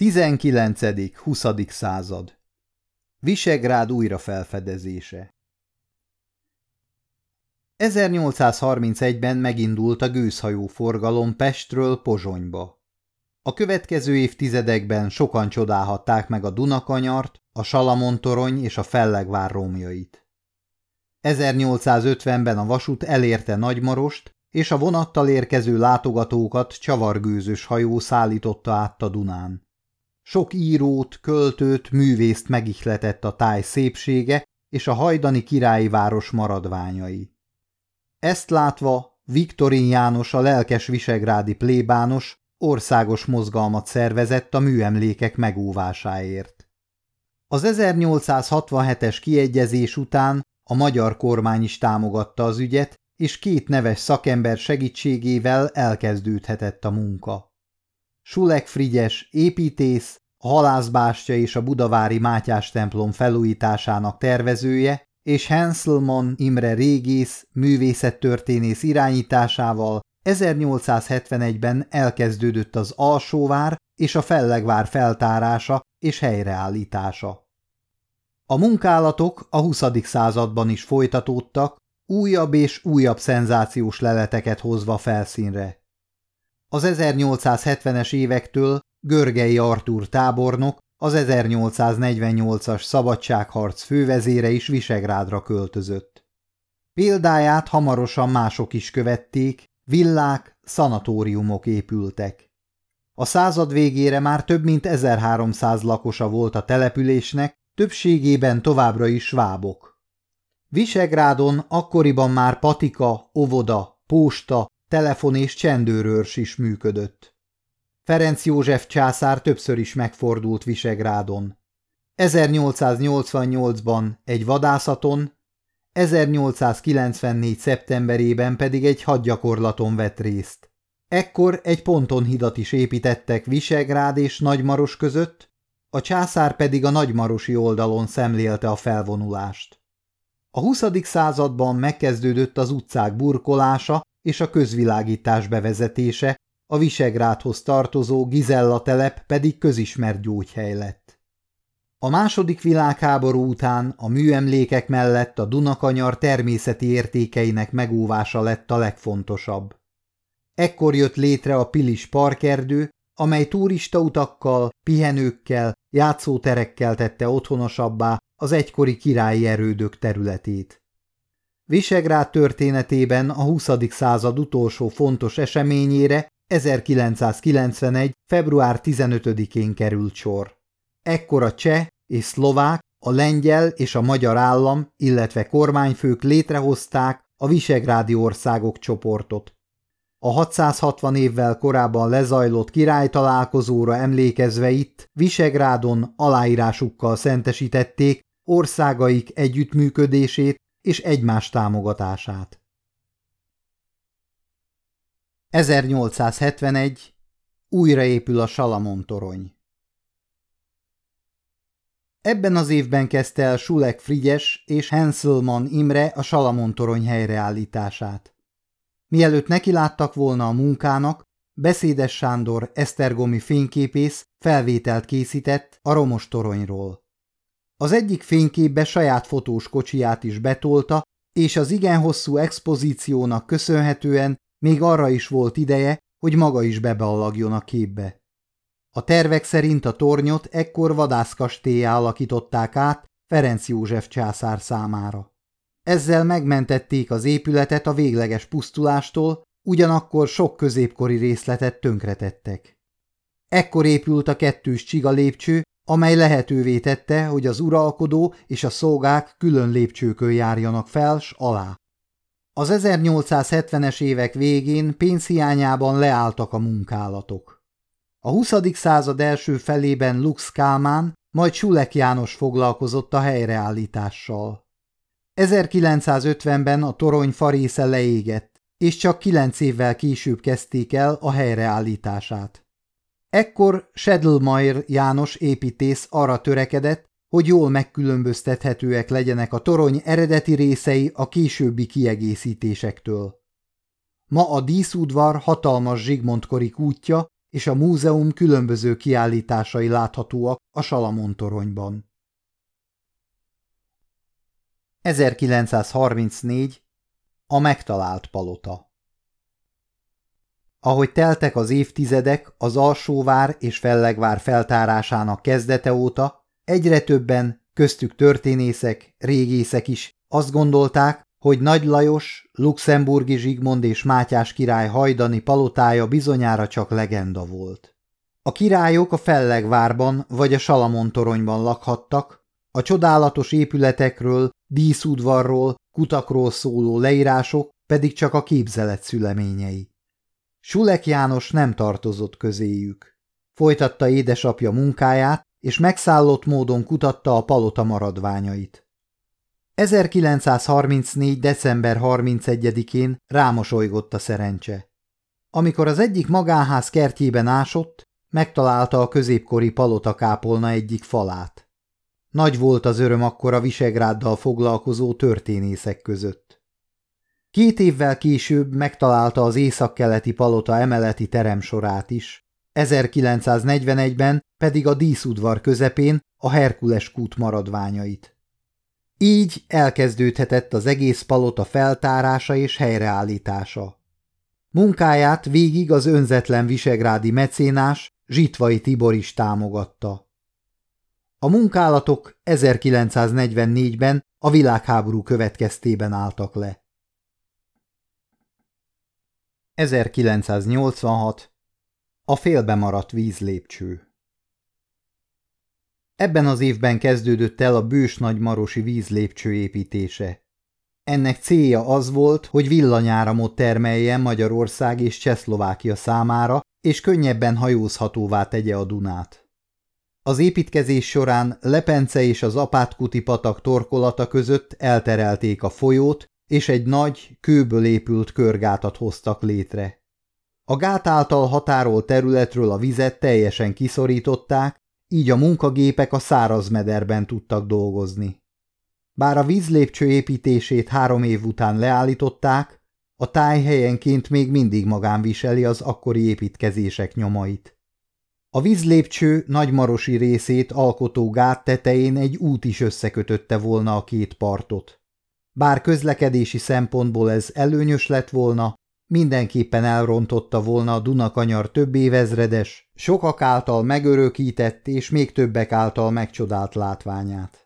19.-20. század Visegrád újrafelfedezése 1831-ben megindult a gőzhajó forgalom Pestről Pozsonyba. A következő évtizedekben sokan csodálhatták meg a Dunakanyart, a Salamontorony és a Fellegvár romjait. 1850-ben a vasút elérte Nagymarost, és a vonattal érkező látogatókat csavargőzös hajó szállította át a Dunán. Sok írót, költőt, művészt megihletett a táj szépsége és a hajdani királyi város maradványai. Ezt látva Viktorin János a lelkes visegrádi plébános országos mozgalmat szervezett a műemlékek megóvásáért. Az 1867-es kiegyezés után a magyar kormány is támogatta az ügyet, és két neves szakember segítségével elkezdődhetett a munka. Sulek Frigyes, építész, a halászbástya és a budavári Mátyás templom felújításának tervezője, és Henselman Imre régész, művészettörténész irányításával 1871-ben elkezdődött az Alsóvár és a Fellegvár feltárása és helyreállítása. A munkálatok a 20. században is folytatódtak, újabb és újabb szenzációs leleteket hozva felszínre. Az 1870-es évektől Görgei Artúr tábornok, az 1848-as szabadságharc fővezére is Visegrádra költözött. Példáját hamarosan mások is követték, villák, szanatóriumok épültek. A század végére már több mint 1300 lakosa volt a településnek, többségében továbbra is svábok. Visegrádon akkoriban már patika, ovoda, posta, telefon és csendőrőrs is működött. Ferenc József császár többször is megfordult Visegrádon. 1888-ban egy vadászaton, 1894. szeptemberében pedig egy hadgyakorlaton vett részt. Ekkor egy ponton hidat is építettek Visegrád és Nagymaros között, a császár pedig a nagymarosi oldalon szemlélte a felvonulást. A 20. században megkezdődött az utcák burkolása és a közvilágítás bevezetése, a Visegrádhoz tartozó Gizella telep pedig közismert gyógyhely lett. A második világháború után a műemlékek mellett a Dunakanyar természeti értékeinek megóvása lett a legfontosabb. Ekkor jött létre a Pilis parkerdő, amely turistautakkal, pihenőkkel, játszóterekkel tette otthonosabbá az egykori királyi erődök területét. Visegrád történetében a 20. század utolsó fontos eseményére 1991. február 15-én került sor. Ekkor a cseh és szlovák, a lengyel és a magyar állam, illetve kormányfők létrehozták a Visegrádi országok csoportot. A 660 évvel korábban lezajlott királytalálkozóra emlékezve itt Visegrádon aláírásukkal szentesítették országaik együttműködését és egymás támogatását. 1871. Újraépül a Salamon torony. Ebben az évben kezdte el Sulek Frigyes és Henselman Imre a Salamon torony helyreállítását. Mielőtt nekiláttak volna a munkának, Beszédes Sándor esztergomi fényképész felvételt készített a romos toronyról. Az egyik fényképbe saját fotós kocsiját is betolta, és az igen hosszú expozíciónak köszönhetően még arra is volt ideje, hogy maga is beballagjon a képbe. A tervek szerint a tornyot ekkor vadászkastélyá alakították át Ferenc József császár számára. Ezzel megmentették az épületet a végleges pusztulástól, ugyanakkor sok középkori részletet tönkretettek. Ekkor épült a kettős csiga lépcső, amely lehetővé tette, hogy az uralkodó és a szolgák külön lépcsőkön járjanak fel s alá. Az 1870-es évek végén pénzhiányában leálltak a munkálatok. A 20. század első felében Lux Kálmán, majd Sulek János foglalkozott a helyreállítással. 1950-ben a torony farésze leégett, és csak kilenc évvel később kezdték el a helyreállítását. Ekkor Sedlmeier János építész arra törekedett, hogy jól megkülönböztethetőek legyenek a torony eredeti részei a későbbi kiegészítésektől. Ma a díszudvar hatalmas Zsigmondkori kútja, és a múzeum különböző kiállításai láthatóak a Salamon toronyban. 1934. A megtalált palota Ahogy teltek az évtizedek az Alsóvár és Fellegvár feltárásának kezdete óta, egyre többen, köztük történészek, régészek is azt gondolták, hogy Nagy Lajos, Luxemburgi Zsigmond és Mátyás király hajdani palotája bizonyára csak legenda volt. A királyok a Fellegvárban vagy a Salamon toronyban lakhattak, a csodálatos épületekről, díszudvarról, kutakról szóló leírások pedig csak a képzelet szüleményei. Sulek János nem tartozott közéjük. Folytatta édesapja munkáját, és megszállott módon kutatta a palota maradványait. 1934. december 31-én rámosolygott a szerencse. Amikor az egyik magánház kertjében ásott, megtalálta a középkori palota kápolna egyik falát. Nagy volt az öröm akkor a Visegráddal foglalkozó történészek között. Két évvel később megtalálta az északkeleti palota emeleti teremsorát is, 1941-ben pedig a díszudvar közepén a Herkules kút maradványait. Így elkezdődhetett az egész palota feltárása és helyreállítása. Munkáját végig az önzetlen visegrádi mecénás Zsitvai Tibor is támogatta. A munkálatok 1944-ben a világháború következtében álltak le. 1986. A félbemaradt vízlépcső Ebben az évben kezdődött el a bős nagymarosi vízlépcső építése. Ennek célja az volt, hogy villanyáramot termeljen Magyarország és Csehszlovákia számára, és könnyebben hajózhatóvá tegye a Dunát. Az építkezés során Lepence és az Apátkuti patak torkolata között elterelték a folyót, és egy nagy, kőből épült körgátat hoztak létre. A gát által határolt területről a vizet teljesen kiszorították, így a munkagépek a száraz mederben tudtak dolgozni. Bár a vízlépcső építését három év után leállították, a táj helyenként még mindig magán viseli az akkori építkezések nyomait. A vízlépcső nagymarosi részét alkotó gát tetején egy út is összekötötte volna a két partot. Bár közlekedési szempontból ez előnyös lett volna, mindenképpen elrontotta volna a Dunakanyar több évezredes, sokak által megörökített és még többek által megcsodált látványát.